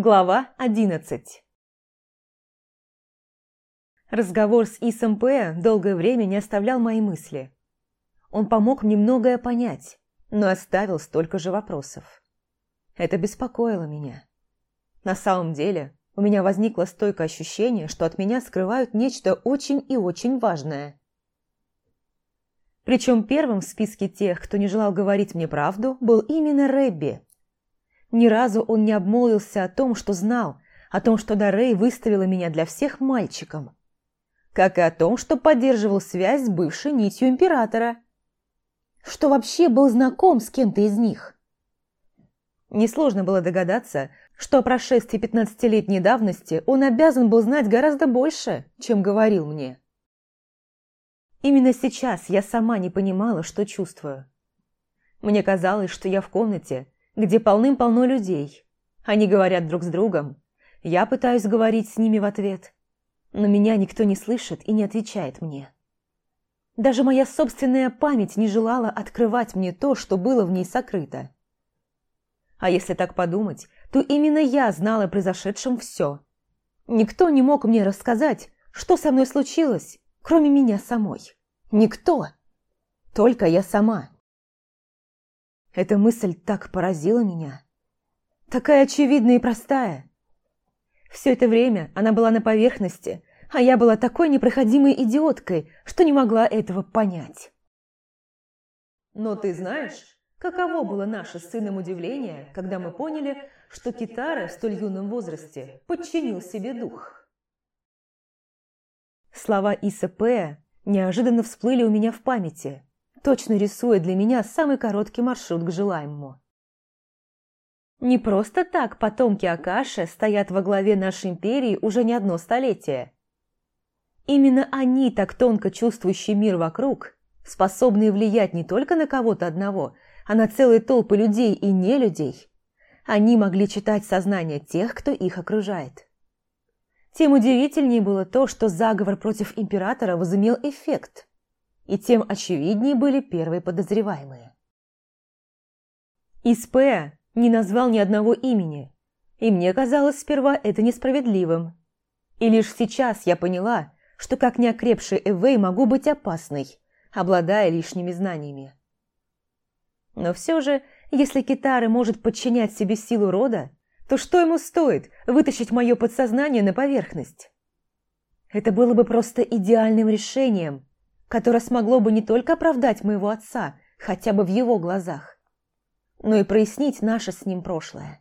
Глава 11 Разговор с ИСМП долгое время не оставлял мои мысли. Он помог мне многое понять, но оставил столько же вопросов. Это беспокоило меня. На самом деле, у меня возникло стойкое ощущение, что от меня скрывают нечто очень и очень важное. Причем первым в списке тех, кто не желал говорить мне правду, был именно Рэбби. Ни разу он не обмолвился о том, что знал, о том, что Дарей выставила меня для всех мальчиком. Как и о том, что поддерживал связь с бывшей нитью императора. Что вообще был знаком с кем-то из них. Несложно было догадаться, что о прошествии пятнадцатилетней давности он обязан был знать гораздо больше, чем говорил мне. Именно сейчас я сама не понимала, что чувствую. Мне казалось, что я в комнате, где полным-полно людей. Они говорят друг с другом. Я пытаюсь говорить с ними в ответ. Но меня никто не слышит и не отвечает мне. Даже моя собственная память не желала открывать мне то, что было в ней сокрыто. А если так подумать, то именно я знала о произошедшем все. Никто не мог мне рассказать, что со мной случилось, кроме меня самой. Никто. Только я сама. Эта мысль так поразила меня. Такая очевидная и простая. Все это время она была на поверхности, а я была такой непроходимой идиоткой, что не могла этого понять. Но ты знаешь, каково было наше с сыном удивление, когда мы поняли, что Китара в столь юном возрасте подчинил себе дух? Слова Иса Пэя неожиданно всплыли у меня в памяти – точно рисуя для меня самый короткий маршрут к желаемому. Не просто так потомки Акаши стоят во главе нашей империи уже не одно столетие. Именно они, так тонко чувствующий мир вокруг, способные влиять не только на кого-то одного, а на целые толпы людей и не людей. Они могли читать сознание тех, кто их окружает. Тем удивительнее было то, что заговор против императора возымел эффект и тем очевиднее были первые подозреваемые. ИСП не назвал ни одного имени, и мне казалось сперва это несправедливым. И лишь сейчас я поняла, что как неокрепший Эвей могу быть опасной, обладая лишними знаниями. Но все же, если Китары может подчинять себе силу рода, то что ему стоит вытащить мое подсознание на поверхность? Это было бы просто идеальным решением, которое смогло бы не только оправдать моего отца, хотя бы в его глазах, но и прояснить наше с ним прошлое.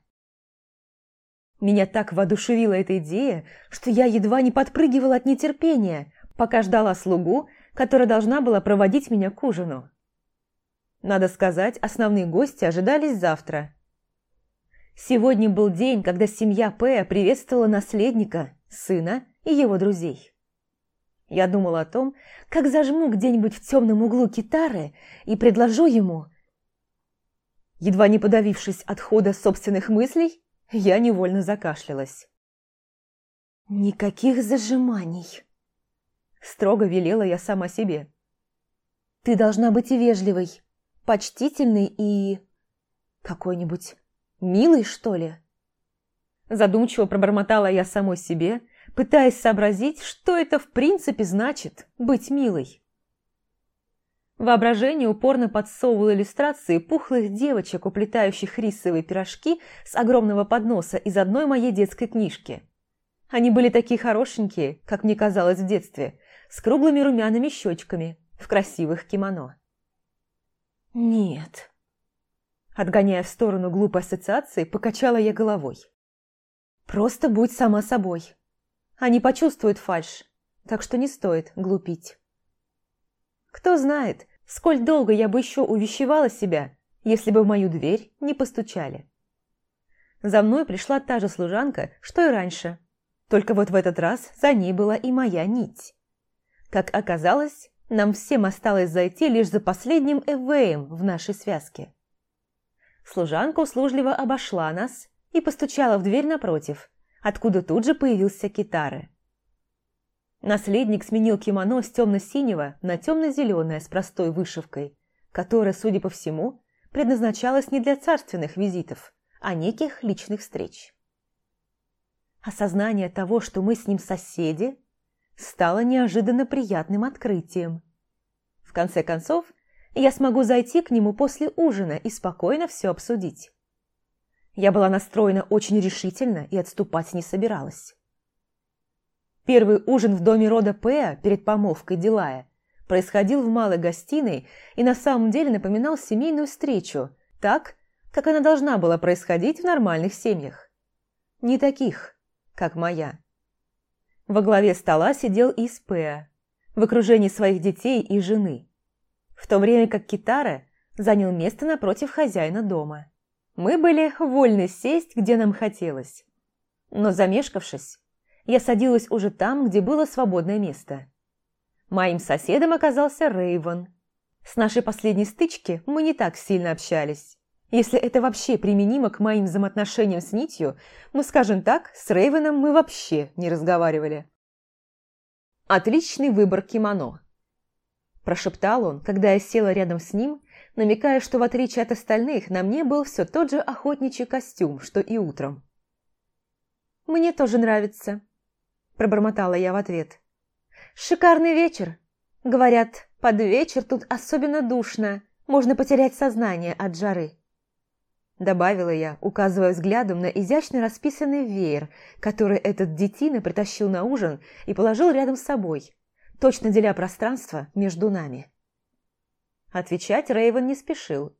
Меня так воодушевила эта идея, что я едва не подпрыгивала от нетерпения, пока ждала слугу, которая должна была проводить меня к ужину. Надо сказать, основные гости ожидались завтра. Сегодня был день, когда семья Пэя приветствовала наследника, сына и его друзей. Я думала о том, как зажму где-нибудь в темном углу китары и предложу ему... Едва не подавившись от хода собственных мыслей, я невольно закашлялась. «Никаких зажиманий!» Строго велела я сама себе. «Ты должна быть и вежливой, почтительной и... какой-нибудь милой, что ли?» Задумчиво пробормотала я самой себе, пытаясь сообразить, что это в принципе значит быть милой. Воображение упорно подсовывало иллюстрации пухлых девочек, уплетающих рисовые пирожки с огромного подноса из одной моей детской книжки. Они были такие хорошенькие, как мне казалось в детстве, с круглыми румяными щечками, в красивых кимоно. «Нет». Отгоняя в сторону глупой ассоциации, покачала я головой. «Просто будь сама собой. Они почувствуют фальшь, так что не стоит глупить. Кто знает, сколь долго я бы еще увещевала себя, если бы в мою дверь не постучали. За мной пришла та же служанка, что и раньше. Только вот в этот раз за ней была и моя нить. Как оказалось, нам всем осталось зайти лишь за последним эвеем в нашей связке. Служанка услужливо обошла нас и постучала в дверь напротив, откуда тут же появился Китары. Наследник сменил кимоно с темно-синего на темно-зеленое с простой вышивкой, которая, судя по всему, предназначалась не для царственных визитов, а неких личных встреч. Осознание того, что мы с ним соседи, стало неожиданно приятным открытием. В конце концов, я смогу зайти к нему после ужина и спокойно все обсудить. Я была настроена очень решительно и отступать не собиралась. Первый ужин в доме рода Пэа перед помолвкой Дилая происходил в малой гостиной и на самом деле напоминал семейную встречу, так, как она должна была происходить в нормальных семьях. Не таких, как моя. Во главе стола сидел Испеа, в окружении своих детей и жены, в то время как Китара занял место напротив хозяина дома. Мы были вольны сесть, где нам хотелось. Но замешкавшись, я садилась уже там, где было свободное место. Моим соседом оказался Рейвен. С нашей последней стычки мы не так сильно общались. Если это вообще применимо к моим взаимоотношениям с Нитью, мы, скажем так, с Рейвеном мы вообще не разговаривали. «Отличный выбор кимоно», – прошептал он, когда я села рядом с ним, намекая, что в отличие от остальных на мне был все тот же охотничий костюм, что и утром. «Мне тоже нравится», – пробормотала я в ответ. «Шикарный вечер. Говорят, под вечер тут особенно душно, можно потерять сознание от жары». Добавила я, указывая взглядом на изящно расписанный веер, который этот детина притащил на ужин и положил рядом с собой, точно деля пространство между нами. Отвечать Рейвен не спешил.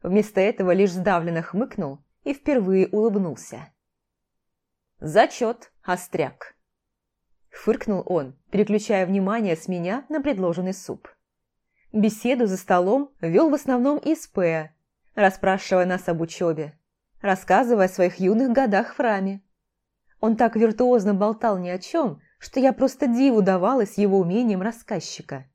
Вместо этого лишь сдавленно хмыкнул и впервые улыбнулся. «Зачет, остряк!» Фыркнул он, переключая внимание с меня на предложенный суп. Беседу за столом вел в основном Испея, расспрашивая нас об учебе, рассказывая о своих юных годах в раме. Он так виртуозно болтал ни о чем, что я просто диву давалась его умением рассказчика.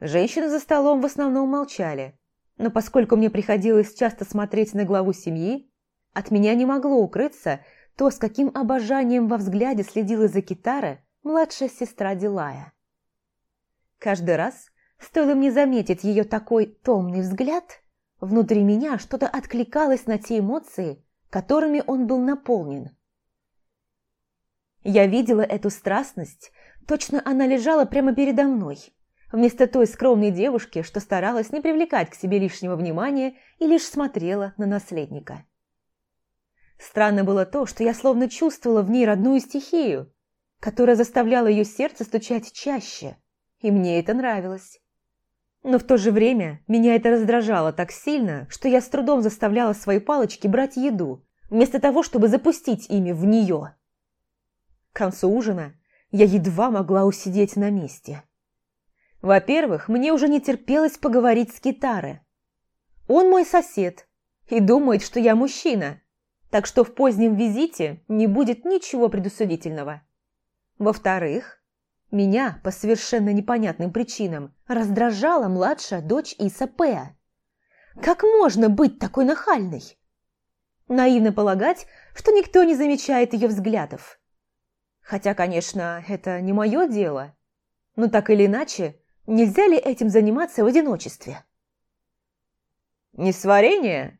Женщины за столом в основном молчали, но поскольку мне приходилось часто смотреть на главу семьи, от меня не могло укрыться то, с каким обожанием во взгляде следила за Китара младшая сестра Дилая. Каждый раз, стоило мне заметить ее такой томный взгляд, Внутри меня что-то откликалось на те эмоции, которыми он был наполнен. Я видела эту страстность, точно она лежала прямо передо мной, вместо той скромной девушки, что старалась не привлекать к себе лишнего внимания и лишь смотрела на наследника. Странно было то, что я словно чувствовала в ней родную стихию, которая заставляла ее сердце стучать чаще, и мне это нравилось. Но в то же время меня это раздражало так сильно, что я с трудом заставляла свои палочки брать еду, вместо того, чтобы запустить ими в нее. К концу ужина я едва могла усидеть на месте. Во-первых, мне уже не терпелось поговорить с Китаре. Он мой сосед и думает, что я мужчина, так что в позднем визите не будет ничего предусудительного. Во-вторых, меня, по совершенно непонятным причинам, раздражала младшая дочь Иса Пэа. Как можно быть такой нахальной? Наивно полагать, что никто не замечает ее взглядов. Хотя, конечно, это не мое дело. Но так или иначе, нельзя ли этим заниматься в одиночестве? «Не сварение?»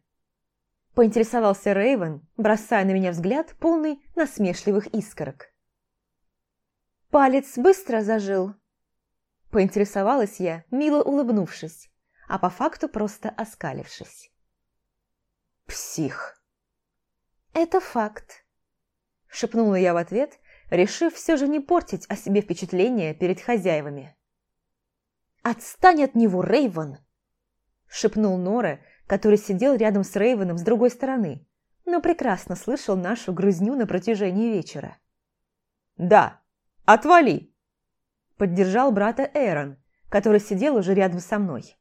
Поинтересовался Рейвен, бросая на меня взгляд, полный насмешливых искорок. «Палец быстро зажил?» Поинтересовалась я, мило улыбнувшись, а по факту просто оскалившись. «Псих!» «Это факт», – шепнула я в ответ, решив все же не портить о себе впечатление перед хозяевами. «Отстань от него, Рейвен!» – шепнул Нора, который сидел рядом с Рейвеном с другой стороны, но прекрасно слышал нашу грызню на протяжении вечера. «Да!» «Отвали!» Поддержал брата Эрон, который сидел уже рядом со мной.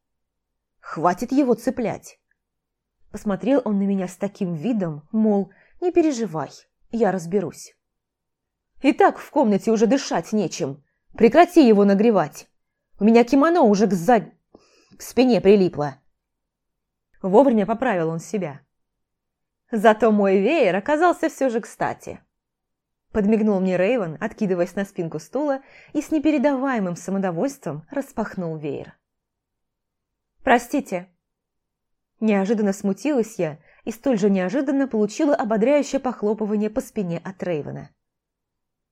«Хватит его цеплять!» Посмотрел он на меня с таким видом, мол, не переживай, я разберусь. «И так в комнате уже дышать нечем. Прекрати его нагревать. У меня кимоно уже к зад... к спине прилипло». Вовремя поправил он себя. Зато мой веер оказался все же кстати. Подмигнул мне Рейвен, откидываясь на спинку стула и с непередаваемым самодовольством распахнул веер. «Простите». Неожиданно смутилась я и столь же неожиданно получила ободряющее похлопывание по спине от Рейвена.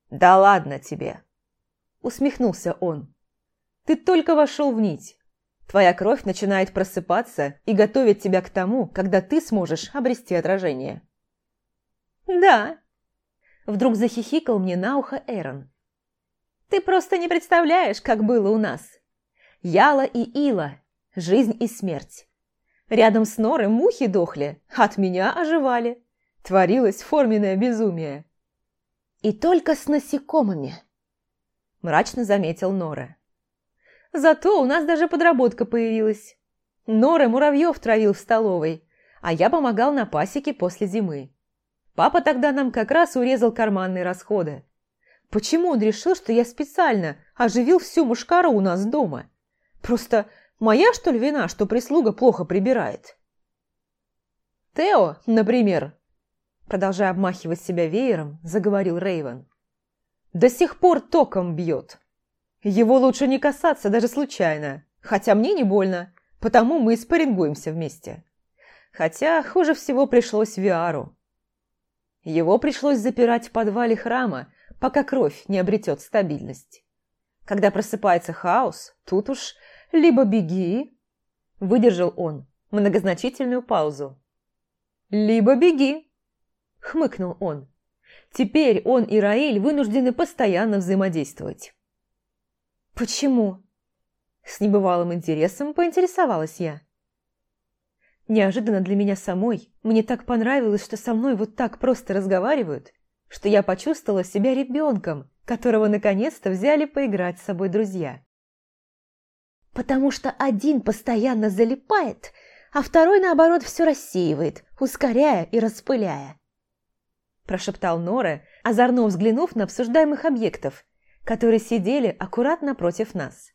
«Да ладно тебе!» Усмехнулся он. «Ты только вошел в нить. Твоя кровь начинает просыпаться и готовит тебя к тому, когда ты сможешь обрести отражение». «Да!» Вдруг захихикал мне на ухо Эрон. «Ты просто не представляешь, как было у нас. Яла и Ила, жизнь и смерть. Рядом с Норой мухи дохли, от меня оживали. Творилось форменное безумие. И только с насекомыми, мрачно заметил Нора. Зато у нас даже подработка появилась. Нора муравьев травил в столовой, а я помогал на пасеке после зимы. Папа тогда нам как раз урезал карманные расходы. Почему он решил, что я специально оживил всю мушкару у нас дома? Просто Моя, что ли, вина, что прислуга плохо прибирает? Тео, например, продолжая обмахивать себя веером, заговорил Рейвен. До сих пор током бьет. Его лучше не касаться даже случайно, хотя мне не больно, потому мы и спаррингуемся вместе. Хотя хуже всего пришлось Виару. Его пришлось запирать в подвале храма, пока кровь не обретет стабильность. Когда просыпается хаос, тут уж либо беги, выдержал он многозначительную паузу. Либо беги, хмыкнул он. Теперь он и Раиль вынуждены постоянно взаимодействовать. Почему? С небывалым интересом поинтересовалась я. Неожиданно для меня самой мне так понравилось, что со мной вот так просто разговаривают, что я почувствовала себя ребенком, которого наконец-то взяли поиграть с собой друзья потому что один постоянно залипает, а второй, наоборот, все рассеивает, ускоряя и распыляя. Прошептал Нора, озорно взглянув на обсуждаемых объектов, которые сидели аккуратно против нас.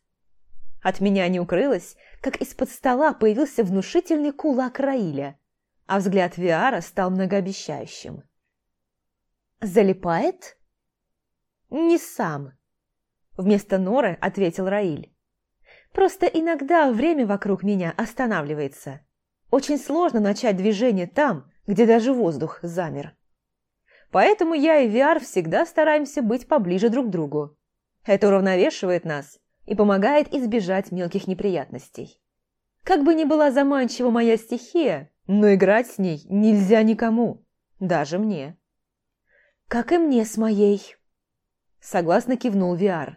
От меня не укрылось, как из-под стола появился внушительный кулак Раиля, а взгляд Виара стал многообещающим. «Залипает?» «Не сам», – вместо Норы ответил Раиль. Просто иногда время вокруг меня останавливается. Очень сложно начать движение там, где даже воздух замер. Поэтому я и VR всегда стараемся быть поближе друг к другу. Это уравновешивает нас и помогает избежать мелких неприятностей. Как бы ни была заманчива моя стихия, но играть с ней нельзя никому, даже мне. «Как и мне с моей», – согласно кивнул VR.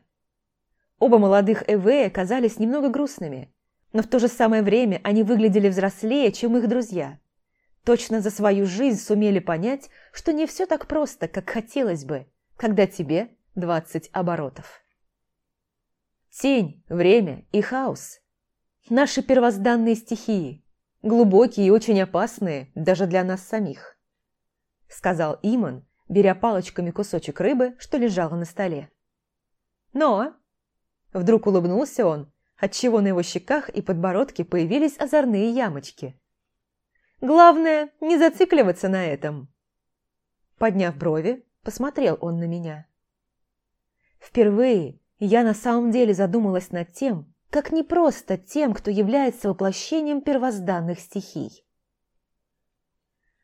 Оба молодых Эвея казались немного грустными, но в то же самое время они выглядели взрослее, чем их друзья. Точно за свою жизнь сумели понять, что не все так просто, как хотелось бы, когда тебе двадцать оборотов. Тень, время и хаос – наши первозданные стихии, глубокие и очень опасные даже для нас самих, сказал Иман, беря палочками кусочек рыбы, что лежало на столе. Но Вдруг улыбнулся он, отчего на его щеках и подбородке появились озорные ямочки. «Главное, не зацикливаться на этом!» Подняв брови, посмотрел он на меня. Впервые я на самом деле задумалась над тем, как непросто тем, кто является воплощением первозданных стихий.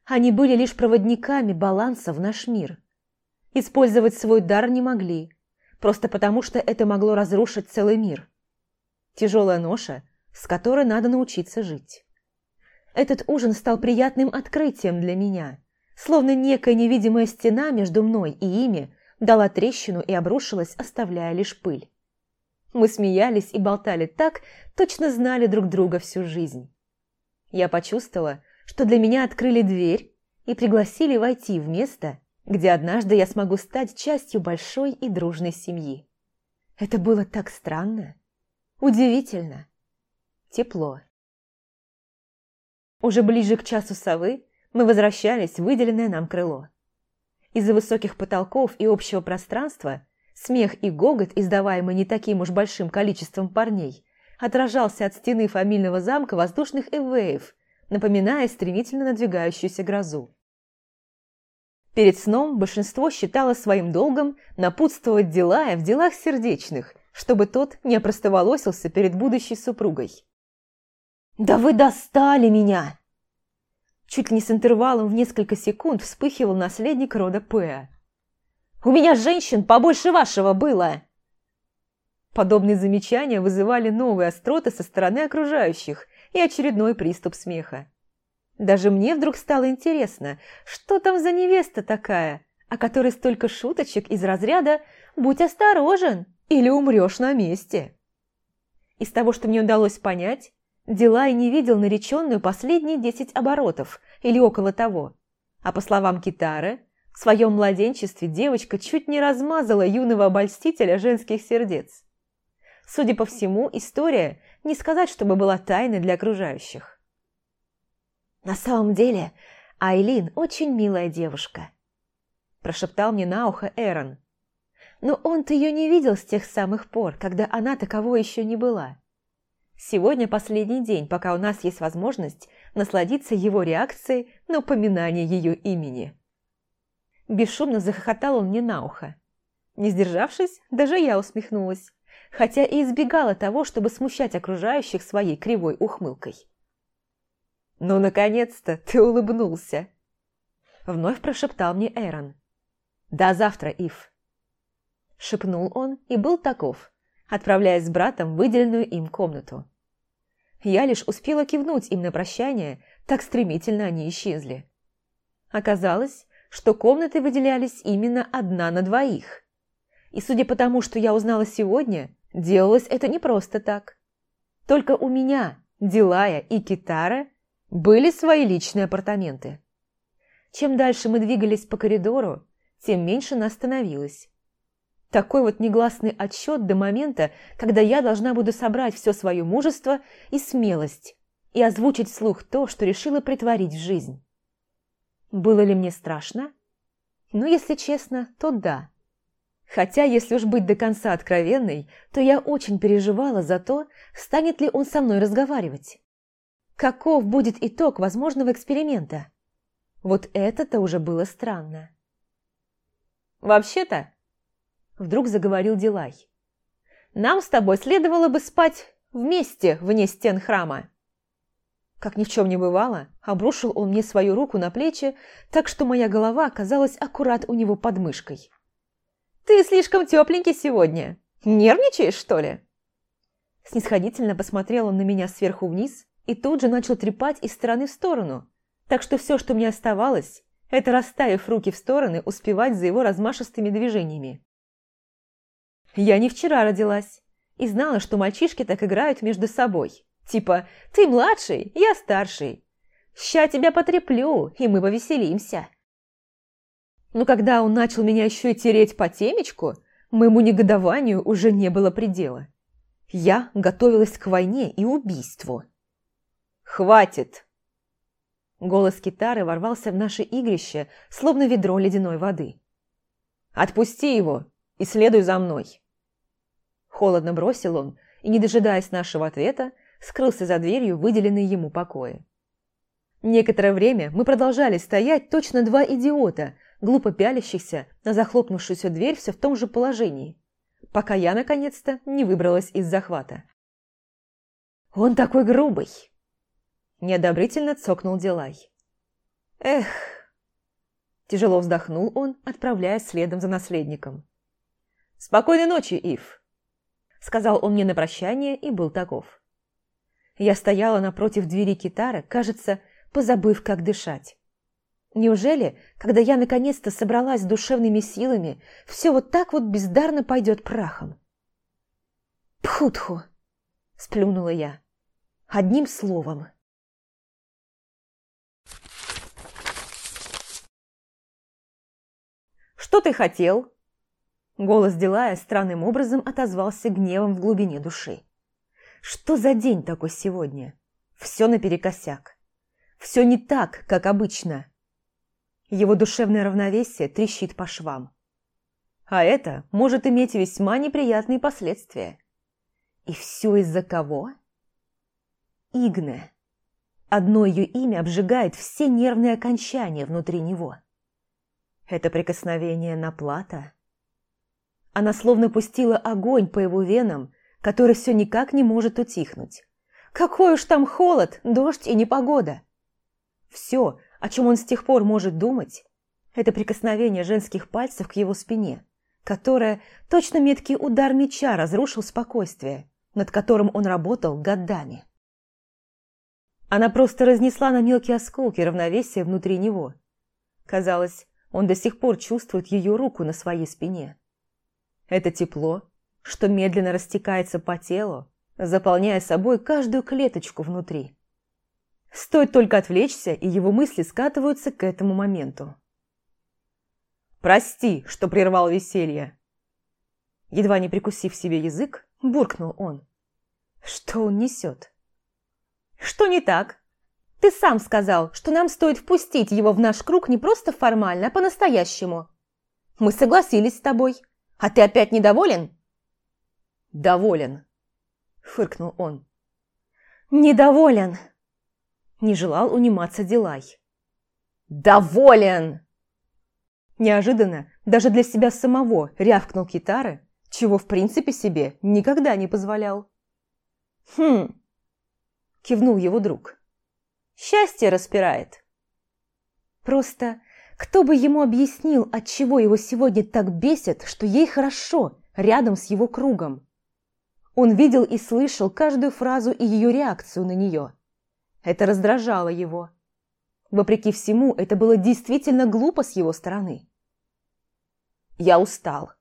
Они были лишь проводниками баланса в наш мир. Использовать свой дар не могли, просто потому что это могло разрушить целый мир. Тяжелая ноша, с которой надо научиться жить. Этот ужин стал приятным открытием для меня, словно некая невидимая стена между мной и ими дала трещину и обрушилась, оставляя лишь пыль. Мы смеялись и болтали так, точно знали друг друга всю жизнь. Я почувствовала, что для меня открыли дверь и пригласили войти в место, где однажды я смогу стать частью большой и дружной семьи. Это было так странно, удивительно, тепло. Уже ближе к часу совы мы возвращались в выделенное нам крыло. Из-за высоких потолков и общего пространства смех и гогот, издаваемый не таким уж большим количеством парней, отражался от стены фамильного замка воздушных эвеев, напоминая стремительно надвигающуюся грозу. Перед сном большинство считало своим долгом напутствовать Дилая в делах сердечных, чтобы тот не опростоволосился перед будущей супругой. «Да вы достали меня!» Чуть ли не с интервалом в несколько секунд вспыхивал наследник рода Пэа. «У меня женщин побольше вашего было!» Подобные замечания вызывали новые остроты со стороны окружающих и очередной приступ смеха. Даже мне вдруг стало интересно, что там за невеста такая, о которой столько шуточек из разряда «Будь осторожен, или умрешь на месте». Из того, что мне удалось понять, Дилай не видел нареченную последние десять оборотов или около того. А по словам Китары, в своем младенчестве девочка чуть не размазала юного обольстителя женских сердец. Судя по всему, история не сказать, чтобы была тайной для окружающих. «На самом деле, Айлин очень милая девушка», – прошептал мне на ухо Эрон. «Но он-то ее не видел с тех самых пор, когда она таковой еще не была. Сегодня последний день, пока у нас есть возможность насладиться его реакцией на упоминание ее имени». Бесшумно захохотал он мне на ухо. Не сдержавшись, даже я усмехнулась хотя и избегала того, чтобы смущать окружающих своей кривой ухмылкой. «Ну, наконец-то ты улыбнулся!» Вновь прошептал мне Эрон. «До завтра, Ив!» Шепнул он и был таков, отправляясь с братом в выделенную им комнату. Я лишь успела кивнуть им на прощание, так стремительно они исчезли. Оказалось, что комнаты выделялись именно одна на двоих. И судя по тому, что я узнала сегодня, Делалось это не просто так. Только у меня, Дилая и Китара были свои личные апартаменты. Чем дальше мы двигались по коридору, тем меньше нас становилось. Такой вот негласный отсчет до момента, когда я должна буду собрать все свое мужество и смелость и озвучить вслух то, что решила притворить в жизнь. Было ли мне страшно? Ну, если честно, то да. Хотя, если уж быть до конца откровенной, то я очень переживала за то, станет ли он со мной разговаривать. Каков будет итог возможного эксперимента? Вот это-то уже было странно. «Вообще-то», – вдруг заговорил Дилай, – «нам с тобой следовало бы спать вместе вне стен храма». Как ни в чем не бывало, обрушил он мне свою руку на плечи, так что моя голова оказалась аккурат у него под мышкой. «Ты слишком тепленький сегодня. Нервничаешь, что ли?» Снисходительно посмотрел он на меня сверху вниз и тут же начал трепать из стороны в сторону, так что все, что мне оставалось, это, расставив руки в стороны, успевать за его размашистыми движениями. Я не вчера родилась и знала, что мальчишки так играют между собой. Типа «ты младший, я старший». «Ща тебя потреплю, и мы повеселимся». Но когда он начал меня еще и тереть по темечку, моему негодованию уже не было предела. Я готовилась к войне и убийству. «Хватит!» Голос китары ворвался в наше игрище, словно ведро ледяной воды. «Отпусти его и следуй за мной!» Холодно бросил он и, не дожидаясь нашего ответа, скрылся за дверью выделенной ему покоя. Некоторое время мы продолжали стоять точно два идиота, глупо пялящихся на захлопнувшуюся дверь все в том же положении, пока я, наконец-то, не выбралась из захвата. «Он такой грубый!» Неодобрительно цокнул Дилай. «Эх!» Тяжело вздохнул он, отправляясь следом за наследником. «Спокойной ночи, Ив!» Сказал он мне на прощание и был таков. Я стояла напротив двери китара, кажется, позабыв, как дышать. Неужели, когда я наконец-то собралась с душевными силами, все вот так вот бездарно пойдет прахом? «Пхутху!» – сплюнула я. Одним словом. «Что ты хотел?» Голос Дилая странным образом отозвался гневом в глубине души. «Что за день такой сегодня? Все наперекосяк. Все не так, как обычно». Его душевное равновесие трещит по швам. А это может иметь весьма неприятные последствия. И все из-за кого? Игне. Одно ее имя обжигает все нервные окончания внутри него. Это прикосновение на плата. Она словно пустила огонь по его венам, который все никак не может утихнуть. Какой уж там холод, дождь и непогода. Все, о чем он с тех пор может думать, это прикосновение женских пальцев к его спине, которое точно меткий удар меча разрушил спокойствие, над которым он работал годами. Она просто разнесла на мелкие осколки равновесия внутри него. Казалось, он до сих пор чувствует ее руку на своей спине. Это тепло, что медленно растекается по телу, заполняя собой каждую клеточку внутри. Стоит только отвлечься, и его мысли скатываются к этому моменту. «Прости, что прервал веселье!» Едва не прикусив себе язык, буркнул он. «Что он несет?» «Что не так? Ты сам сказал, что нам стоит впустить его в наш круг не просто формально, а по-настоящему. Мы согласились с тобой, а ты опять недоволен?» «Доволен», — фыркнул он. «Недоволен», — не желал униматься Дилай. «Доволен!» Неожиданно даже для себя самого рявкнул Китары, чего в принципе себе никогда не позволял. «Хм!» – кивнул его друг. «Счастье распирает!» Просто кто бы ему объяснил, от чего его сегодня так бесит, что ей хорошо рядом с его кругом? Он видел и слышал каждую фразу и ее реакцию на нее. Это раздражало его. Вопреки всему, это было действительно глупо с его стороны. «Я устал».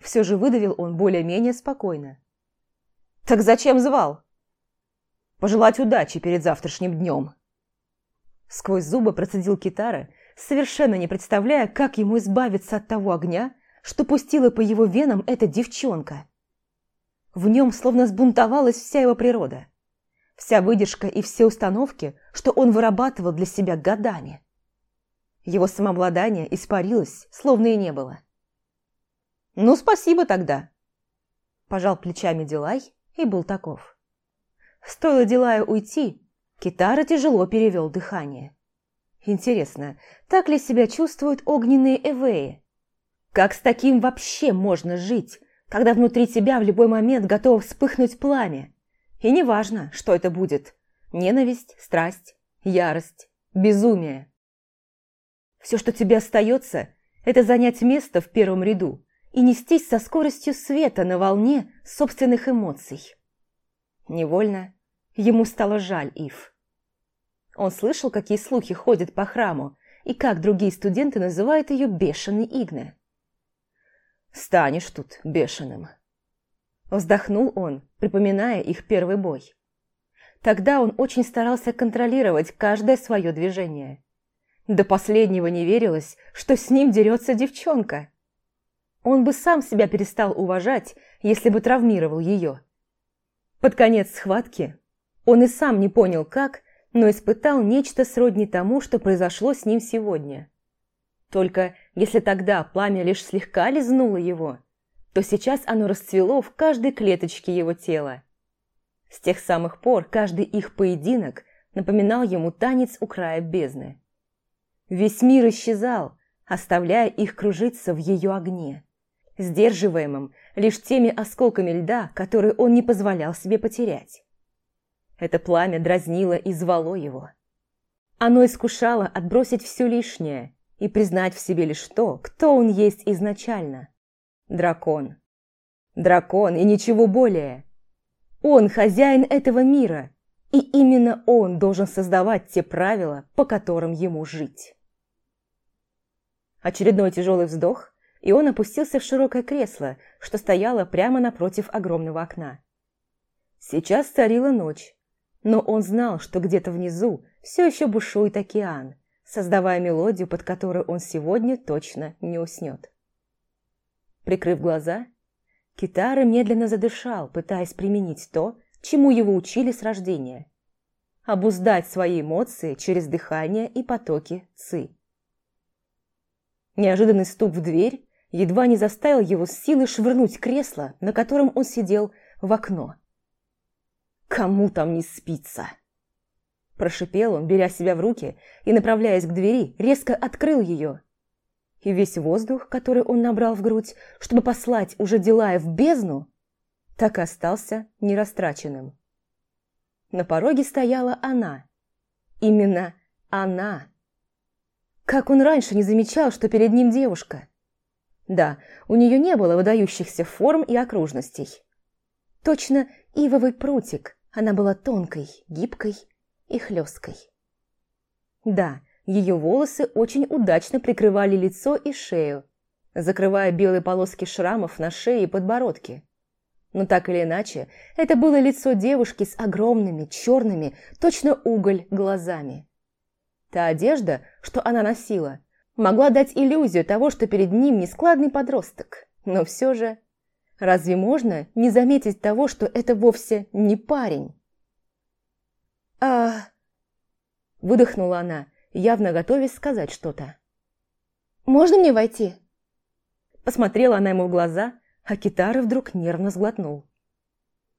Все же выдавил он более-менее спокойно. «Так зачем звал?» «Пожелать удачи перед завтрашним днем». Сквозь зубы процедил Китара, совершенно не представляя, как ему избавиться от того огня, что пустила по его венам эта девчонка. В нем словно сбунтовалась вся его природа. Вся выдержка и все установки, что он вырабатывал для себя годами. Его самообладание испарилось, словно и не было. «Ну, спасибо тогда!» Пожал плечами Дилай и был таков. Стоило Дилаю уйти, Китара тяжело перевел дыхание. Интересно, так ли себя чувствуют огненные эвеи? Как с таким вообще можно жить, когда внутри тебя в любой момент готово вспыхнуть пламя? И неважно, что это будет – ненависть, страсть, ярость, безумие. Все, что тебе остается, это занять место в первом ряду и нестись со скоростью света на волне собственных эмоций. Невольно ему стало жаль Ив. Он слышал, какие слухи ходят по храму, и как другие студенты называют ее бешеной Игне. «Станешь тут бешеным», Вздохнул он, припоминая их первый бой. Тогда он очень старался контролировать каждое свое движение. До последнего не верилось, что с ним дерется девчонка. Он бы сам себя перестал уважать, если бы травмировал ее. Под конец схватки он и сам не понял как, но испытал нечто сродни тому, что произошло с ним сегодня. Только если тогда пламя лишь слегка лизнуло его, то сейчас оно расцвело в каждой клеточке его тела. С тех самых пор каждый их поединок напоминал ему танец у края бездны. Весь мир исчезал, оставляя их кружиться в ее огне, сдерживаемым лишь теми осколками льда, которые он не позволял себе потерять. Это пламя дразнило и звало его. Оно искушало отбросить все лишнее и признать в себе лишь то, кто он есть изначально – Дракон. Дракон и ничего более. Он хозяин этого мира, и именно он должен создавать те правила, по которым ему жить. Очередной тяжелый вздох, и он опустился в широкое кресло, что стояло прямо напротив огромного окна. Сейчас царила ночь, но он знал, что где-то внизу все еще бушует океан, создавая мелодию, под которую он сегодня точно не уснет. Прикрыв глаза, Китара медленно задышал, пытаясь применить то, чему его учили с рождения. Обуздать свои эмоции через дыхание и потоки ци. Неожиданный стук в дверь едва не заставил его с силой швырнуть кресло, на котором он сидел, в окно. «Кому там не спится?» Прошипел он, беря себя в руки и, направляясь к двери, резко открыл ее – и весь воздух, который он набрал в грудь, чтобы послать уже Дилая в бездну, так и остался нерастраченным. На пороге стояла она. Именно Она. Как он раньше не замечал, что перед ним девушка? Да, у нее не было выдающихся форм и окружностей. Точно ивовый прутик, она была тонкой, гибкой и хлесткой. Да, ее волосы очень удачно прикрывали лицо и шею, закрывая белые полоски шрамов на шее и подбородке. Но так или иначе, это было лицо девушки с огромными, черными, точно уголь, глазами. Та одежда, что она носила, могла дать иллюзию того, что перед ним нескладный подросток. Но все же, разве можно не заметить того, что это вовсе не парень? а Выдохнула она, явно готовясь сказать что-то. «Можно мне войти?» Посмотрела она ему в глаза, а Китара вдруг нервно сглотнул.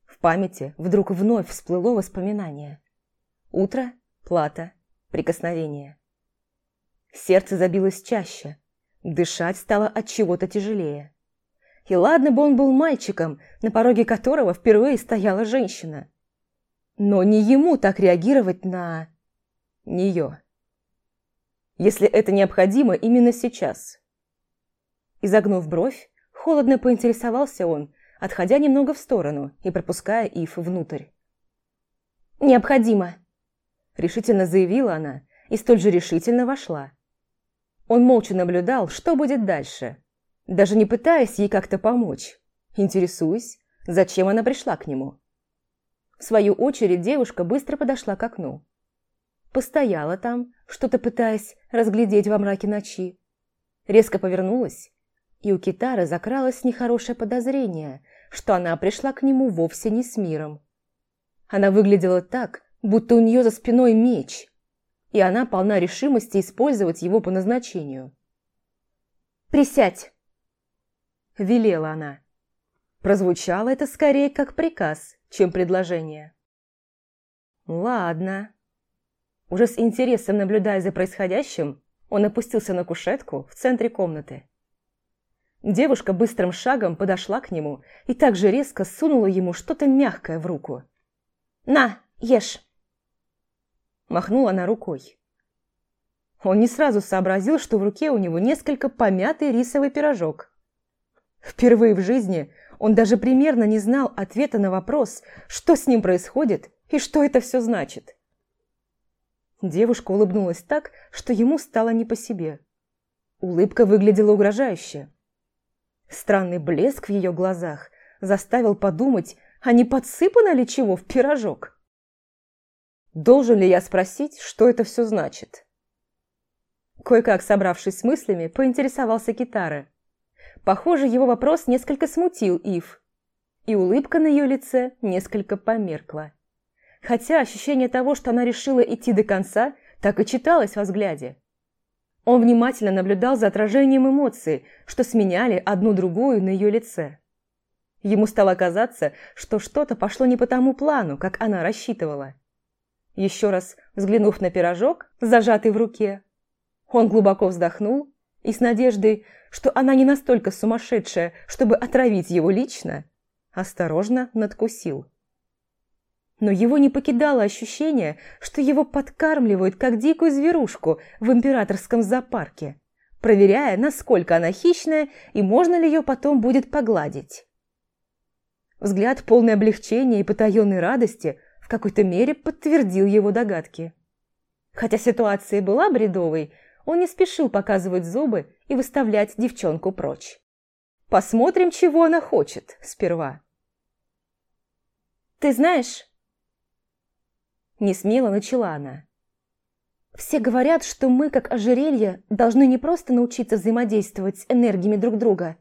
В памяти вдруг вновь всплыло воспоминание. Утро, плата, прикосновение. Сердце забилось чаще, дышать стало от чего-то тяжелее. И ладно бы он был мальчиком, на пороге которого впервые стояла женщина. Но не ему так реагировать на... нее. Если это необходимо именно сейчас. Изогнув бровь, холодно поинтересовался он, отходя немного в сторону и пропуская Ив внутрь. «Необходимо», – решительно заявила она и столь же решительно вошла. Он молча наблюдал, что будет дальше, даже не пытаясь ей как-то помочь, интересуясь, зачем она пришла к нему. В свою очередь девушка быстро подошла к окну. Постояла там, что-то пытаясь разглядеть во мраке ночи. Резко повернулась, и у Китары закралось нехорошее подозрение, что она пришла к нему вовсе не с миром. Она выглядела так, будто у нее за спиной меч – и она полна решимости использовать его по назначению. «Присядь!» – велела она. Прозвучало это скорее как приказ, чем предложение. «Ладно». Уже с интересом наблюдая за происходящим, он опустился на кушетку в центре комнаты. Девушка быстрым шагом подошла к нему и также резко сунула ему что-то мягкое в руку. «На, ешь!» Махнула она рукой. Он не сразу сообразил, что в руке у него несколько помятый рисовый пирожок. Впервые в жизни он даже примерно не знал ответа на вопрос, что с ним происходит и что это все значит. Девушка улыбнулась так, что ему стало не по себе. Улыбка выглядела угрожающе. Странный блеск в ее глазах заставил подумать, а не подсыпано ли чего в пирожок. Должен ли я спросить, что это все значит? Кое-как собравшись с мыслями, поинтересовался Китара. Похоже, его вопрос несколько смутил Ив, и улыбка на ее лице несколько померкла. Хотя ощущение того, что она решила идти до конца, так и читалось во взгляде. Он внимательно наблюдал за отражением эмоций, что сменяли одну другую на ее лице. Ему стало казаться, что что-то пошло не по тому плану, как она рассчитывала. Еще раз взглянув на пирожок, зажатый в руке, он глубоко вздохнул и с надеждой, что она не настолько сумасшедшая, чтобы отравить его лично, осторожно надкусил. Но его не покидало ощущение, что его подкармливают, как дикую зверушку в императорском зоопарке, проверяя, насколько она хищная и можно ли ее потом будет погладить. Взгляд полный облегчения и потаенной радости в какой-то мере подтвердил его догадки. Хотя ситуация была бредовой, он не спешил показывать зубы и выставлять девчонку прочь. Посмотрим, чего она хочет сперва. «Ты знаешь...» Несмело начала она. «Все говорят, что мы, как ожерелье, должны не просто научиться взаимодействовать с энергиями друг друга,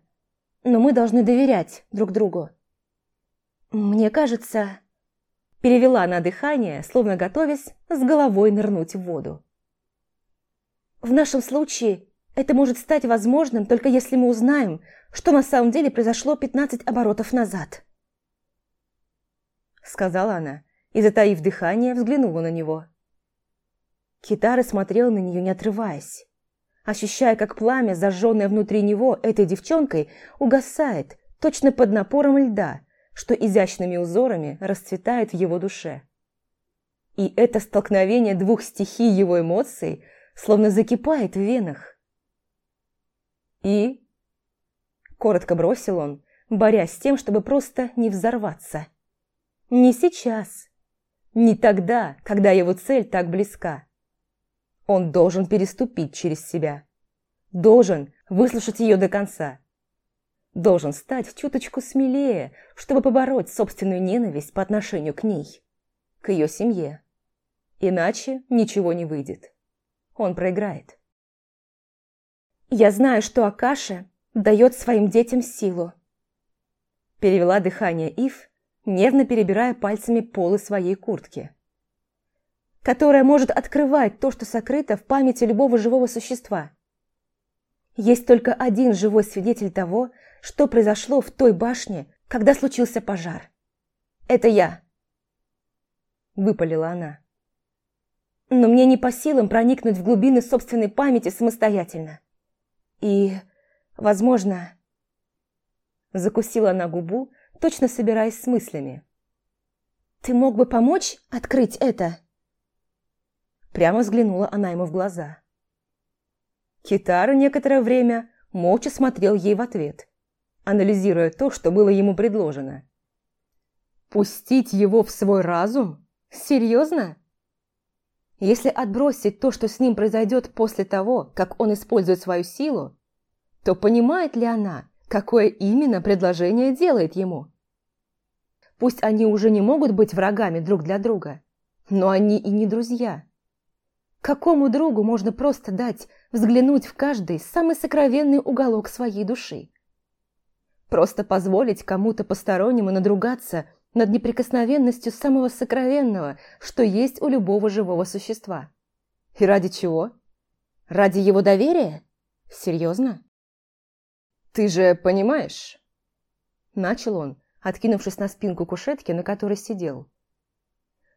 но мы должны доверять друг другу. Мне кажется, Перевела на дыхание, словно готовясь с головой нырнуть в воду. В нашем случае это может стать возможным только если мы узнаем, что на самом деле произошло 15 оборотов назад. Сказала она и, затаив дыхание, взглянула на него. Китара смотрел на нее, не отрываясь, ощущая, как пламя, зажженное внутри него этой девчонкой, угасает точно под напором льда – что изящными узорами расцветает в его душе. И это столкновение двух стихий его эмоций словно закипает в венах. «И?» – коротко бросил он, борясь с тем, чтобы просто не взорваться. «Не сейчас. Не тогда, когда его цель так близка. Он должен переступить через себя. Должен выслушать ее до конца. Должен стать чуточку смелее, чтобы побороть собственную ненависть по отношению к ней, к ее семье. Иначе ничего не выйдет. Он проиграет. «Я знаю, что Акаша дает своим детям силу», перевела дыхание Ив, нервно перебирая пальцами полы своей куртки которая может открывать то, что сокрыто в памяти любого живого существа. Есть только один живой свидетель того, что произошло в той башне, когда случился пожар. Это я. Выпалила она. Но мне не по силам проникнуть в глубины собственной памяти самостоятельно. И, возможно... Закусила она губу, точно собираясь с мыслями. «Ты мог бы помочь открыть это?» Прямо взглянула она ему в глаза. Китара некоторое время молча смотрел ей в ответ, анализируя то, что было ему предложено. «Пустить его в свой разум? Серьезно?» Если отбросить то, что с ним произойдет после того, как он использует свою силу, то понимает ли она, какое именно предложение делает ему? Пусть они уже не могут быть врагами друг для друга, но они и не друзья. Какому другу можно просто дать взглянуть в каждый самый сокровенный уголок своей души? Просто позволить кому-то постороннему надругаться над неприкосновенностью самого сокровенного, что есть у любого живого существа. И ради чего? Ради его доверия? Серьезно? «Ты же понимаешь?» Начал он, откинувшись на спинку кушетки, на которой сидел.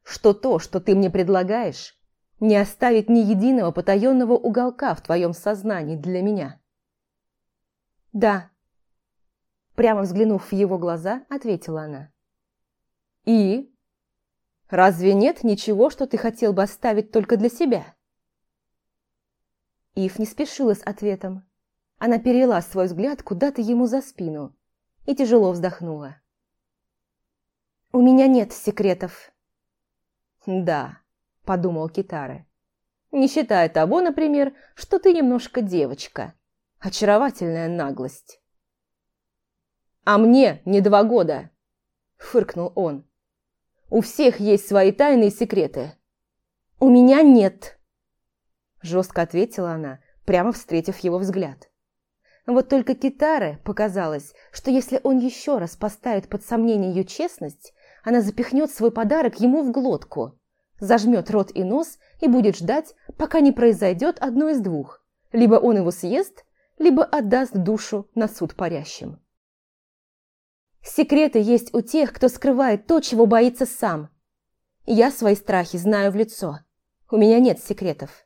«Что то, что ты мне предлагаешь, не оставить ни единого потаенного уголка в твоем сознании для меня. Да. Прямо взглянув в его глаза, ответила она. И? Разве нет ничего, что ты хотел бы оставить только для себя? Ив не спешила с ответом. Она перевела свой взгляд куда-то ему за спину и тяжело вздохнула. «У меня нет секретов». «Да, подумал Китаре. Не считая того, например, что ты немножко девочка. Очаровательная наглость. «А мне не два года!» – фыркнул он. «У всех есть свои тайные секреты». «У меня нет!» – жестко ответила она, прямо встретив его взгляд. Вот только Китаре показалось, что если он еще раз поставит под сомнение ее честность, она запихнет свой подарок ему в глотку зажмет рот и нос и будет ждать, пока не произойдет одно из двух. Либо он его съест, либо отдаст душу на суд парящим. Секреты есть у тех, кто скрывает то, чего боится сам. Я свои страхи знаю в лицо. У меня нет секретов.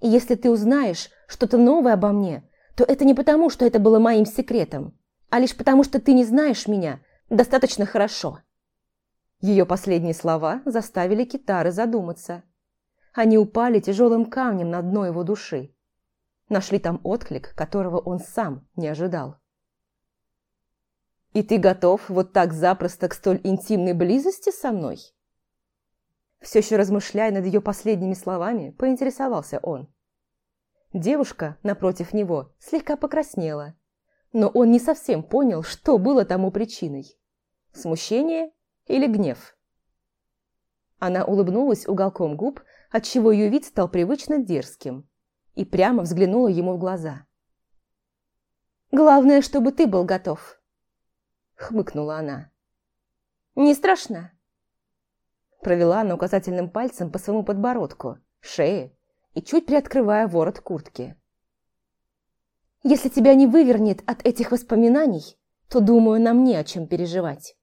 И если ты узнаешь что-то новое обо мне, то это не потому, что это было моим секретом, а лишь потому, что ты не знаешь меня достаточно хорошо. Ее последние слова заставили Китары задуматься. Они упали тяжелым камнем на дно его души. Нашли там отклик, которого он сам не ожидал. «И ты готов вот так запросто к столь интимной близости со мной?» Все еще размышляя над ее последними словами, поинтересовался он. Девушка, напротив него, слегка покраснела, но он не совсем понял, что было тому причиной. Смущение или гнев? Она улыбнулась уголком губ, отчего ее вид стал привычно дерзким, и прямо взглянула ему в глаза. «Главное, чтобы ты был готов», — хмыкнула она. «Не страшно?» Провела она указательным пальцем по своему подбородку, шее и чуть приоткрывая ворот куртки. «Если тебя не вывернет от этих воспоминаний, то, думаю, нам не о чем переживать».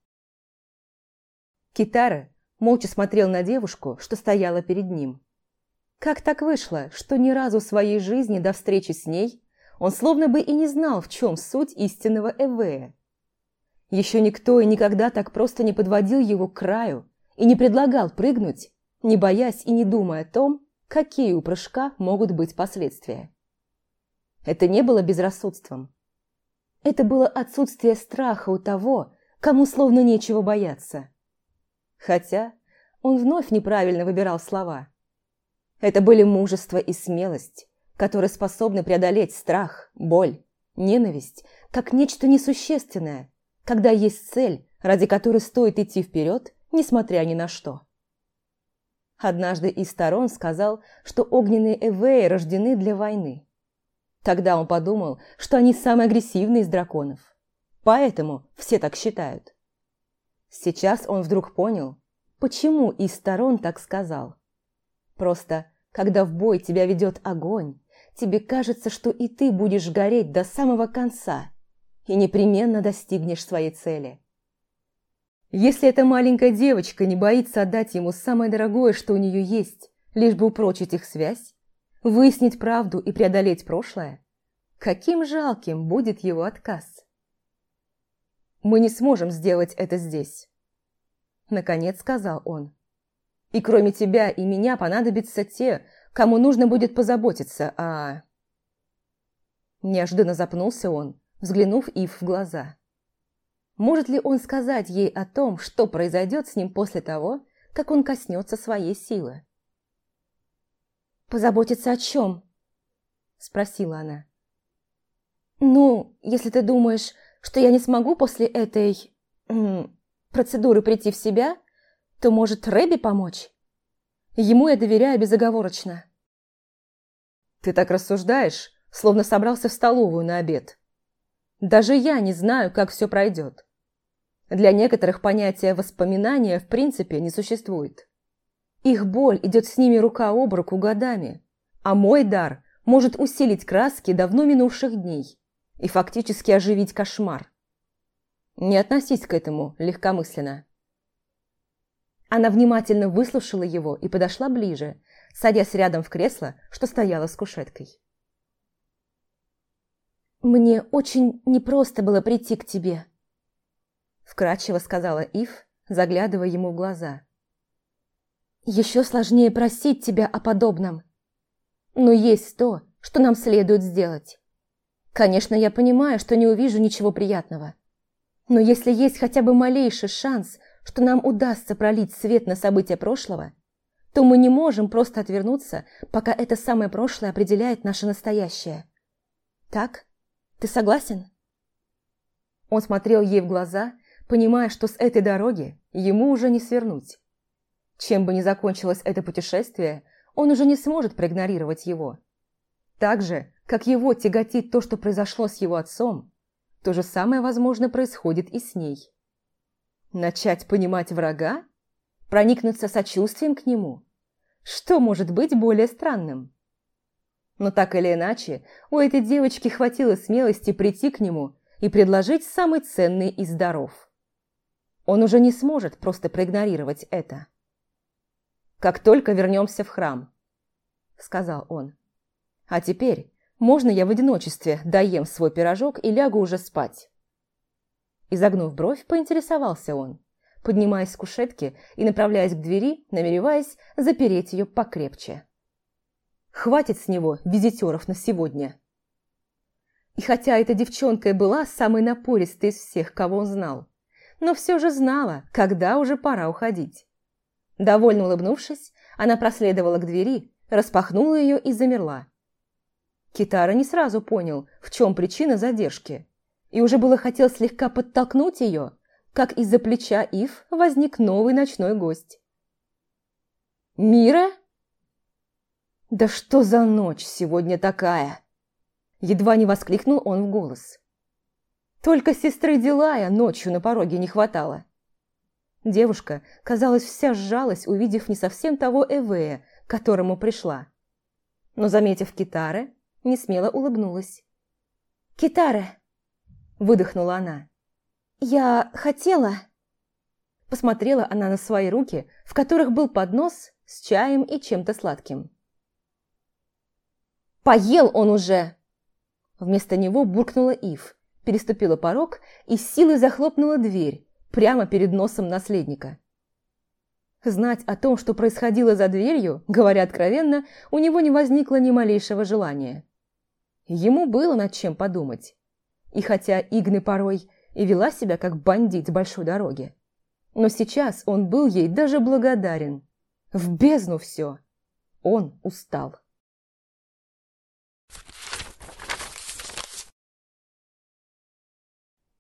Китара молча смотрел на девушку, что стояла перед ним. Как так вышло, что ни разу в своей жизни до встречи с ней он словно бы и не знал, в чем суть истинного Эвея? Еще никто и никогда так просто не подводил его к краю и не предлагал прыгнуть не боясь и не думая о том, какие у прыжка могут быть последствия. Это не было безрассудством. Это было отсутствие страха у того, кому словно нечего бояться. Хотя он вновь неправильно выбирал слова. Это были мужество и смелость, которые способны преодолеть страх, боль, ненависть, как нечто несущественное, когда есть цель, ради которой стоит идти вперед, несмотря ни на что. Однажды из сторон сказал, что огненные эвеи рождены для войны. Тогда он подумал, что они самые агрессивные из драконов. Поэтому все так считают. Сейчас он вдруг понял, почему из сторон так сказал. Просто, когда в бой тебя ведет огонь, тебе кажется, что и ты будешь гореть до самого конца и непременно достигнешь своей цели. Если эта маленькая девочка не боится отдать ему самое дорогое, что у нее есть, лишь бы упрочить их связь, выяснить правду и преодолеть прошлое, каким жалким будет его отказ? «Мы не сможем сделать это здесь», – наконец сказал он. «И кроме тебя и меня понадобятся те, кому нужно будет позаботиться о...» Неожиданно запнулся он, взглянув Ив в глаза. Может ли он сказать ей о том, что произойдет с ним после того, как он коснется своей силы? «Позаботиться о чем?» – спросила она. «Ну, если ты думаешь, что я не смогу после этой... процедуры прийти в себя, то может Рэби помочь? Ему я доверяю безоговорочно». «Ты так рассуждаешь, словно собрался в столовую на обед. Даже я не знаю, как все пройдет. Для некоторых понятия воспоминания в принципе не существует. Их боль идет с ними рука об руку годами, а мой дар может усилить краски давно минувших дней и фактически оживить кошмар. Не относись к этому легкомысленно. Она внимательно выслушала его и подошла ближе, садясь рядом в кресло, что стояло с кушеткой. «Мне очень непросто было прийти к тебе», вкрадчиво сказала Ив, заглядывая ему в глаза. «Еще сложнее просить тебя о подобном. Но есть то, что нам следует сделать. Конечно, я понимаю, что не увижу ничего приятного. Но если есть хотя бы малейший шанс, что нам удастся пролить свет на события прошлого, то мы не можем просто отвернуться, пока это самое прошлое определяет наше настоящее. Так? Ты согласен?» Он смотрел ей в глаза, понимая, что с этой дороги ему уже не свернуть. Чем бы ни закончилось это путешествие, он уже не сможет проигнорировать его. Так же, как его тяготит то, что произошло с его отцом, то же самое, возможно, происходит и с ней. Начать понимать врага? Проникнуться сочувствием к нему? Что может быть более странным? Но так или иначе, у этой девочки хватило смелости прийти к нему и предложить самый ценный из даров. Он уже не сможет просто проигнорировать это. «Как только вернемся в храм», — сказал он. «А теперь можно я в одиночестве доем свой пирожок и лягу уже спать?» Изогнув бровь, поинтересовался он, поднимаясь с кушетки и направляясь к двери, намереваясь запереть ее покрепче. «Хватит с него визитеров на сегодня!» И хотя эта девчонка и была самой напористой из всех, кого он знал, но все же знала, когда уже пора уходить. Довольно улыбнувшись, она проследовала к двери, распахнула ее и замерла. Китара не сразу понял, в чем причина задержки, и уже было хотел слегка подтолкнуть ее, как из-за плеча Ив возник новый ночной гость. «Мира?» «Да что за ночь сегодня такая?» Едва не воскликнул он в голос. Только сестры Дилая ночью на пороге не хватало. Девушка, казалось, вся сжалась, увидев не совсем того Эвея, к которому пришла. Но, заметив Китары, не смело улыбнулась. «Китара!» – выдохнула она. «Я хотела...» Посмотрела она на свои руки, в которых был поднос с чаем и чем-то сладким. «Поел он уже!» Вместо него буркнула Ив, переступила порог и силой захлопнула дверь прямо перед носом наследника. Знать о том, что происходило за дверью, говоря откровенно, у него не возникло ни малейшего желания. Ему было над чем подумать. И хотя Игны порой и вела себя как бандит с большой дороги, но сейчас он был ей даже благодарен. В бездну все. Он устал.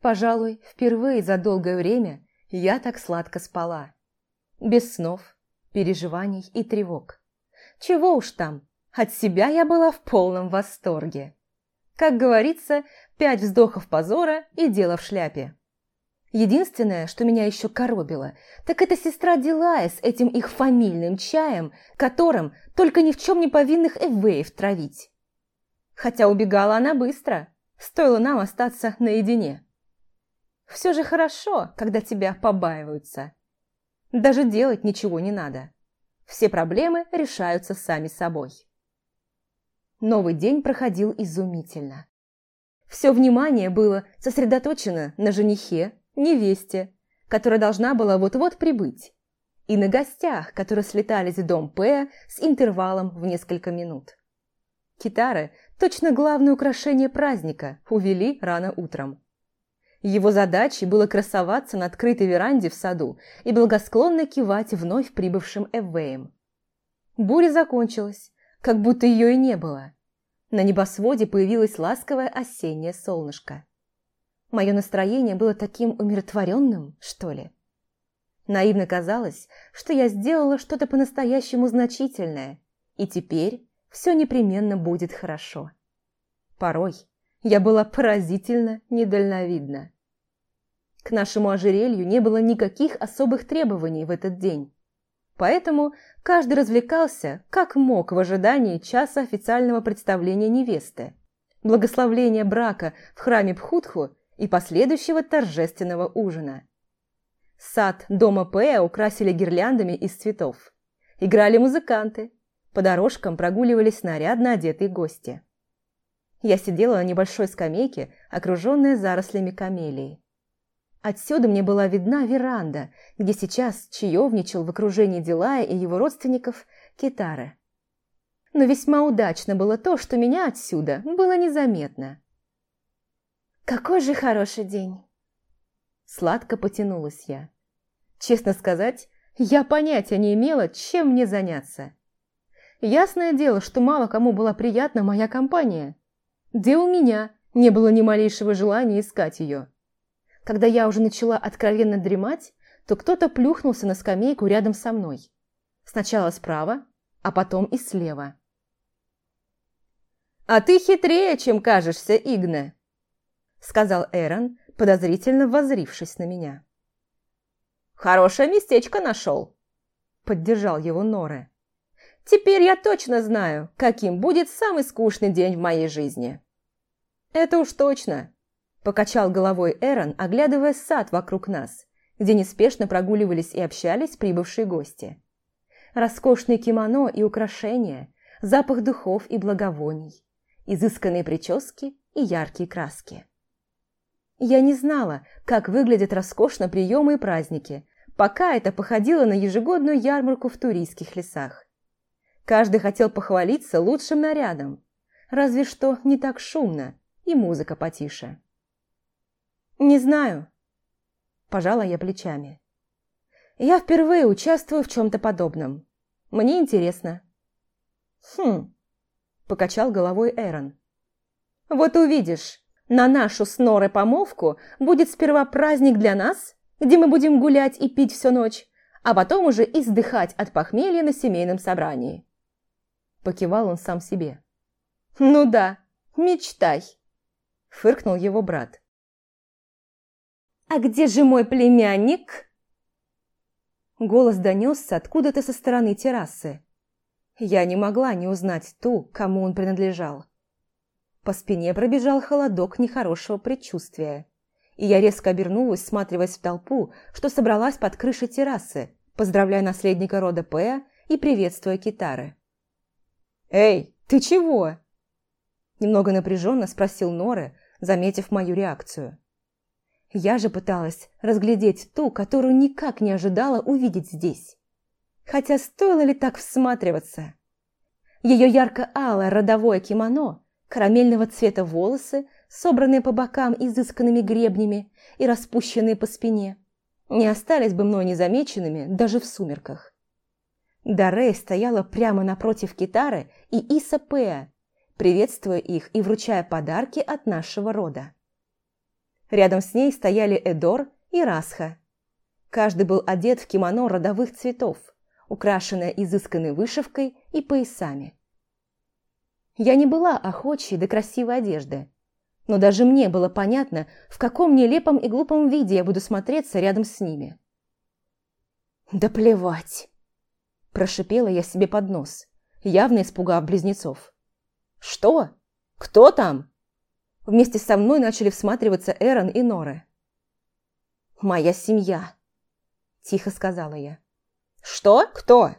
Пожалуй, впервые за долгое время я так сладко спала. Без снов, переживаний и тревог. Чего уж там, от себя я была в полном восторге. Как говорится, пять вздохов позора и дело в шляпе. Единственное, что меня еще коробило, так это сестра Дилая с этим их фамильным чаем, которым только ни в чем не повинных эвеев травить. Хотя убегала она быстро, стоило нам остаться наедине. Все же хорошо, когда тебя побаиваются. Даже делать ничего не надо. Все проблемы решаются сами собой. Новый день проходил изумительно. Все внимание было сосредоточено на женихе, невесте, которая должна была вот-вот прибыть, и на гостях, которые слетались в дом П с интервалом в несколько минут. Китары, точно главное украшение праздника, увели рано утром. Его задачей было красоваться на открытой веранде в саду и благосклонно кивать вновь прибывшим эвеем. Буря закончилась, как будто ее и не было. На небосводе появилось ласковое осеннее солнышко. Мое настроение было таким умиротворенным, что ли. Наивно казалось, что я сделала что-то по-настоящему значительное, и теперь все непременно будет хорошо. Порой я была поразительно недальновидна. К нашему ожерелью не было никаких особых требований в этот день. Поэтому каждый развлекался, как мог в ожидании часа официального представления невесты, благословления брака в храме Пхутху и последующего торжественного ужина. Сад дома П украсили гирляндами из цветов. Играли музыканты. По дорожкам прогуливались нарядно одетые гости. Я сидела на небольшой скамейке, окруженная зарослями камелии. Отсюда мне была видна веранда, где сейчас чаевничал в окружении Дилая и его родственников Китары. Но весьма удачно было то, что меня отсюда было незаметно. «Какой же хороший день!» Сладко потянулась я. Честно сказать, я понятия не имела, чем мне заняться. Ясное дело, что мало кому была приятна моя компания. Да и у меня не было ни малейшего желания искать ее. Когда я уже начала откровенно дремать, то кто-то плюхнулся на скамейку рядом со мной. Сначала справа, а потом и слева. «А ты хитрее, чем кажешься, Игне!» сказал Эрон, подозрительно возрившись на меня. «Хорошее местечко нашел», – поддержал его Норе. «Теперь я точно знаю, каким будет самый скучный день в моей жизни». «Это уж точно», – покачал головой Эрон, оглядывая сад вокруг нас, где неспешно прогуливались и общались прибывшие гости. Роскошные кимоно и украшения, запах духов и благовоний, изысканные прически и яркие краски. Я не знала, как выглядят роскошно приемы и праздники, пока это походило на ежегодную ярмарку в туристских лесах. Каждый хотел похвалиться лучшим нарядом, разве что не так шумно и музыка потише. «Не знаю», – пожала я плечами. «Я впервые участвую в чем-то подобном. Мне интересно». «Хм», – покачал головой Эрон. «Вот увидишь, на нашу с Норой помолвку будет сперва праздник для нас, где мы будем гулять и пить всю ночь, а потом уже издыхать от похмелья на семейном собрании. Покивал он сам себе. «Ну да, мечтай!» – фыркнул его брат. «А где же мой племянник?» Голос донесся откуда-то со стороны террасы. Я не могла не узнать ту, кому он принадлежал. По спине пробежал холодок нехорошего предчувствия. И я резко обернулась, сматриваясь в толпу, что собралась под крышей террасы, поздравляя наследника рода Пэя и приветствуя китары. «Эй, ты чего?» Немного напряженно спросил Норе, заметив мою реакцию. Я же пыталась разглядеть ту, которую никак не ожидала увидеть здесь. Хотя стоило ли так всматриваться? Ее ярко-алое родовое кимоно, карамельного цвета волосы, собранные по бокам изысканными гребнями и распущенные по спине, не остались бы мной незамеченными даже в сумерках. Дарей стояла прямо напротив Китары и Иса Пеа, приветствуя их и вручая подарки от нашего рода. Рядом с ней стояли Эдор и Расха. Каждый был одет в кимоно родовых цветов, украшенное изысканной вышивкой и поясами. Я не была охочей до красивой одежды, но даже мне было понятно, в каком нелепом и глупом виде я буду смотреться рядом с ними. «Да плевать!» – прошипела я себе под нос, явно испугав близнецов. «Что? Кто там?» Вместе со мной начали всматриваться Эрон и Норы. «Моя семья», – тихо сказала я. «Что? Кто?»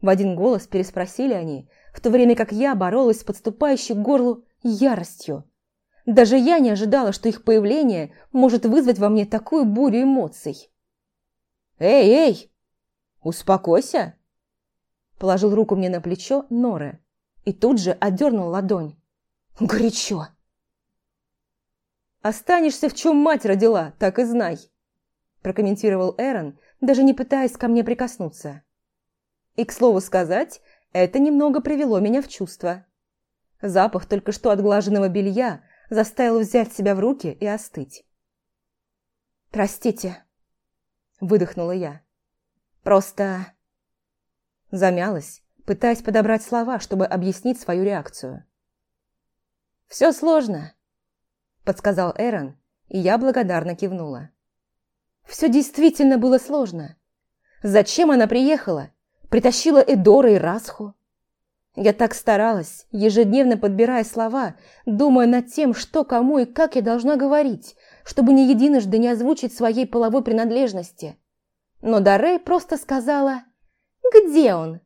В один голос переспросили они, в то время как я боролась с подступающей к горлу яростью. Даже я не ожидала, что их появление может вызвать во мне такую бурю эмоций. «Эй, эй! Успокойся!» Положил руку мне на плечо Норе и тут же отдернул ладонь. «Горячо!» «Останешься, в чем мать родила, так и знай!» прокомментировал Эрон, даже не пытаясь ко мне прикоснуться. И, к слову сказать, это немного привело меня в чувство. Запах только что отглаженного белья заставил взять себя в руки и остыть. «Простите», – выдохнула я. «Просто...» Замялась, пытаясь подобрать слова, чтобы объяснить свою реакцию. «Все сложно», – подсказал Эрон, и я благодарно кивнула. Все действительно было сложно. Зачем она приехала? Притащила Эдора и Расху? Я так старалась, ежедневно подбирая слова, думая над тем, что кому и как я должна говорить, чтобы ни единожды не озвучить своей половой принадлежности. Но Дарей просто сказала «Где он?».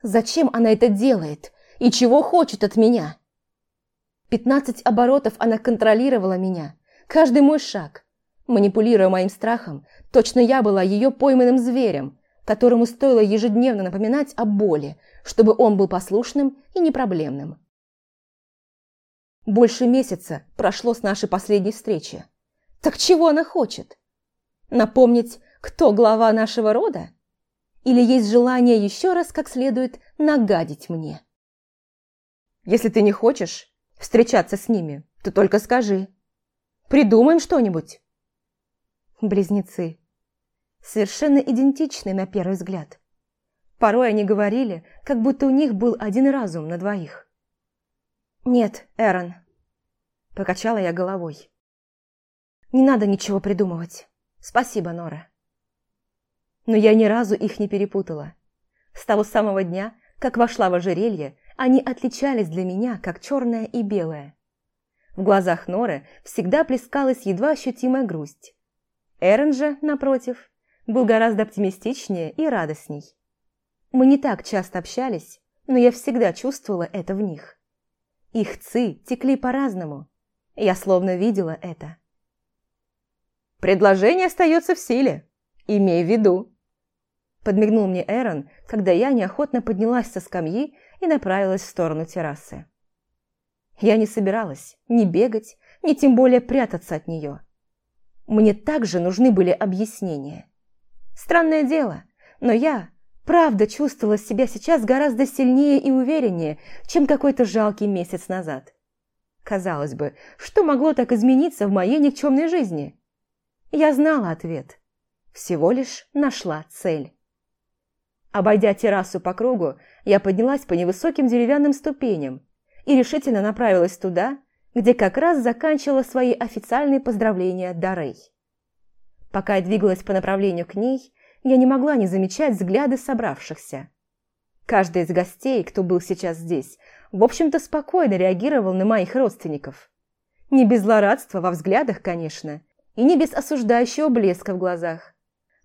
Зачем она это делает и чего хочет от меня? Пятнадцать оборотов она контролировала меня, каждый мой шаг, Манипулируя моим страхом, точно я была ее пойманным зверем, которому стоило ежедневно напоминать о боли, чтобы он был послушным и непроблемным. Больше месяца прошло с нашей последней встречи. Так чего она хочет? Напомнить, кто глава нашего рода? Или есть желание еще раз как следует нагадить мне? Если ты не хочешь встречаться с ними, то только скажи. Придумаем что-нибудь. Близнецы. Совершенно идентичны на первый взгляд. Порой они говорили, как будто у них был один разум на двоих. «Нет, Эрон», – покачала я головой. «Не надо ничего придумывать. Спасибо, Нора». Но я ни разу их не перепутала. С того самого дня, как вошла в ожерелье, они отличались для меня, как черное и белое. В глазах Норы всегда плескалась едва ощутимая грусть. Эрен же, напротив, был гораздо оптимистичнее и радостней. Мы не так часто общались, но я всегда чувствовала это в них. Их ци текли по-разному. Я словно видела это. «Предложение остается в силе. Имей в виду», Подмигнул мне Эрон, когда я неохотно поднялась со скамьи и направилась в сторону террасы. Я не собиралась ни бегать, ни тем более прятаться от нее. Мне также нужны были объяснения. Странное дело, но я, правда, чувствовала себя сейчас гораздо сильнее и увереннее, чем какой-то жалкий месяц назад. Казалось бы, что могло так измениться в моей никчемной жизни? Я знала ответ. Всего лишь нашла цель. Обойдя террасу по кругу, я поднялась по невысоким деревянным ступеням и решительно направилась туда, где как раз заканчивала свои официальные поздравления Дарей. Пока я двигалась по направлению к ней, я не могла не замечать взгляды собравшихся. Каждый из гостей, кто был сейчас здесь, в общем-то спокойно реагировал на моих родственников. Не без злорадства во взглядах, конечно, и не без осуждающего блеска в глазах.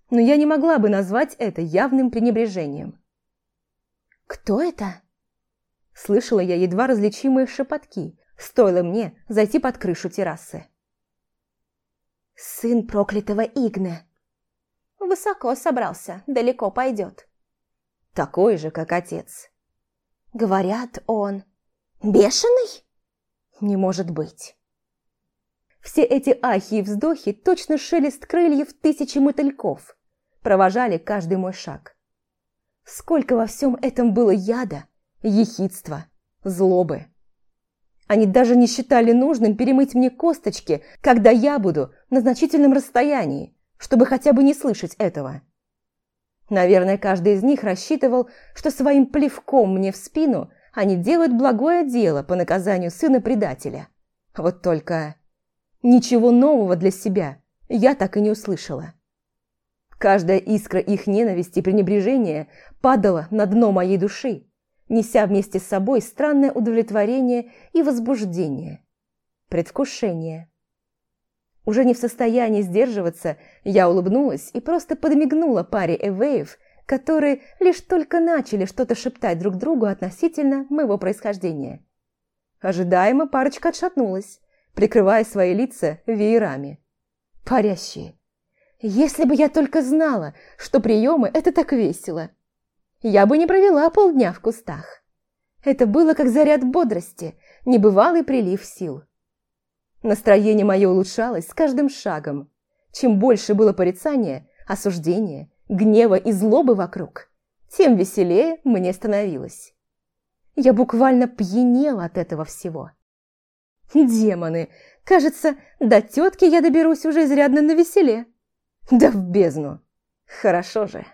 Но я не могла бы назвать это явным пренебрежением. «Кто это?» Слышала я едва различимые шепотки, Стоило мне зайти под крышу террасы. «Сын проклятого Игна!» Высоко собрался, далеко пойдет. Такой же, как отец. Говорят, он бешеный? Не может быть. Все эти ахи и вздохи, точно шелест крыльев тысячи мотыльков, провожали каждый мой шаг. Сколько во всем этом было яда, ехидства, злобы. Они даже не считали нужным перемыть мне косточки, когда я буду на значительном расстоянии, чтобы хотя бы не слышать этого. Наверное, каждый из них рассчитывал, что своим плевком мне в спину они делают благое дело по наказанию сына предателя. Вот только ничего нового для себя я так и не услышала. Каждая искра их ненависти и пренебрежения падала на дно моей души, неся вместе с собой странное удовлетворение и возбуждение, предвкушение. Уже не в состоянии сдерживаться, я улыбнулась и просто подмигнула паре эвеев, которые лишь только начали что-то шептать друг другу относительно моего происхождения. Ожидаемо парочка отшатнулась, прикрывая свои лица веерами. Парящие. Если бы я только знала, что приемы – это так весело. Я бы не провела полдня в кустах. Это было как заряд бодрости, небывалый прилив сил. Настроение мое улучшалось с каждым шагом. Чем больше было порицания, осуждения, гнева и злобы вокруг, тем веселее мне становилось. Я буквально пьянела от этого всего. Демоны! Кажется, до тетки я доберусь уже изрядно на веселе. Да в бездну! Хорошо же.